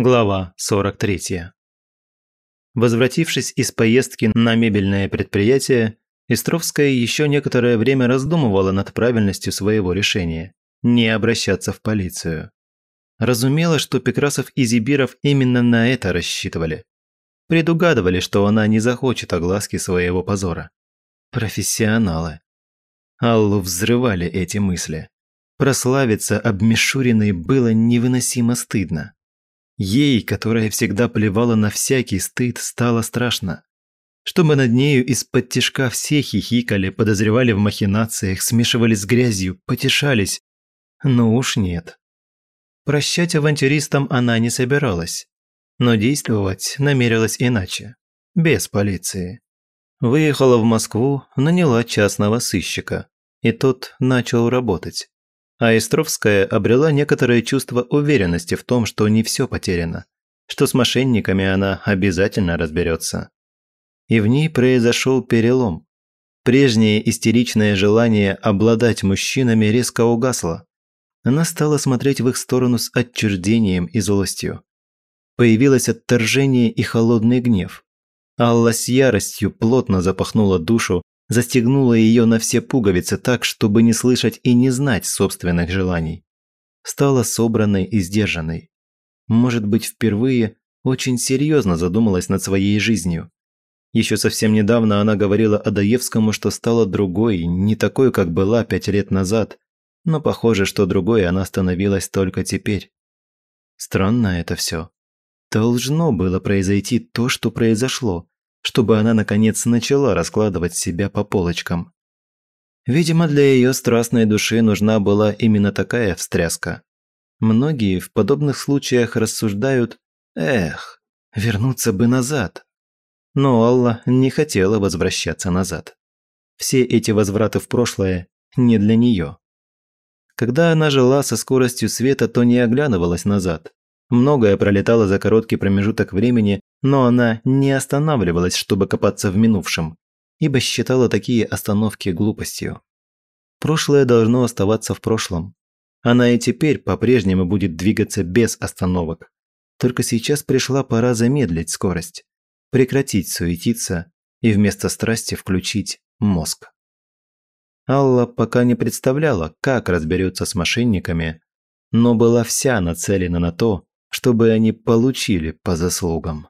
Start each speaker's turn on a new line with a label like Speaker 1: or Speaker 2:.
Speaker 1: Глава 43. Возвратившись из поездки на мебельное предприятие, Истровская еще некоторое время раздумывала над правильностью своего решения – не обращаться в полицию. Разумела, что Пекрасов и Зибиров именно на это рассчитывали. Предугадывали, что она не захочет огласки своего позора. Профессионалы. Аллу взрывали эти мысли. Прославиться обмешуренной было невыносимо стыдно. Ей, которая всегда плевала на всякий стыд, стало страшно. Чтобы над нею из-под тишка все хихикали, подозревали в махинациях, смешивались с грязью, потешались. Но уж нет. Прощать авантюристам она не собиралась. Но действовать намерилась иначе. Без полиции. Выехала в Москву, наняла частного сыщика. И тот начал работать а Истровская обрела некоторое чувство уверенности в том, что не все потеряно, что с мошенниками она обязательно разберется. И в ней произошел перелом. Прежнее истеричное желание обладать мужчинами резко угасло. Она стала смотреть в их сторону с отчуждением и злостью. Появилось отторжение и холодный гнев. Алла с яростью плотно запахнула душу застегнула ее на все пуговицы так, чтобы не слышать и не знать собственных желаний. Стала собранной и сдержанной. Может быть, впервые очень серьезно задумалась над своей жизнью. Еще совсем недавно она говорила Адаевскому, что стала другой, не такой, как была пять лет назад, но похоже, что другой она становилась только теперь. Странно это все. Должно было произойти то, что произошло, чтобы она наконец начала раскладывать себя по полочкам. Видимо, для ее страстной души нужна была именно такая встряска. Многие в подобных случаях рассуждают «Эх, вернуться бы назад». Но Алла не хотела возвращаться назад. Все эти возвраты в прошлое не для нее. Когда она жила со скоростью света, то не оглядывалась назад. Многое пролетало за короткий промежуток времени, но она не останавливалась, чтобы копаться в минувшем, ибо считала такие остановки глупостью. Прошлое должно оставаться в прошлом. Она и теперь по-прежнему будет двигаться без остановок. Только сейчас пришла пора замедлить скорость, прекратить суетиться и вместо страсти включить мозг. Алла пока не представляла, как разберется с мошенниками, но была вся нацелена на то, чтобы они получили по заслугам.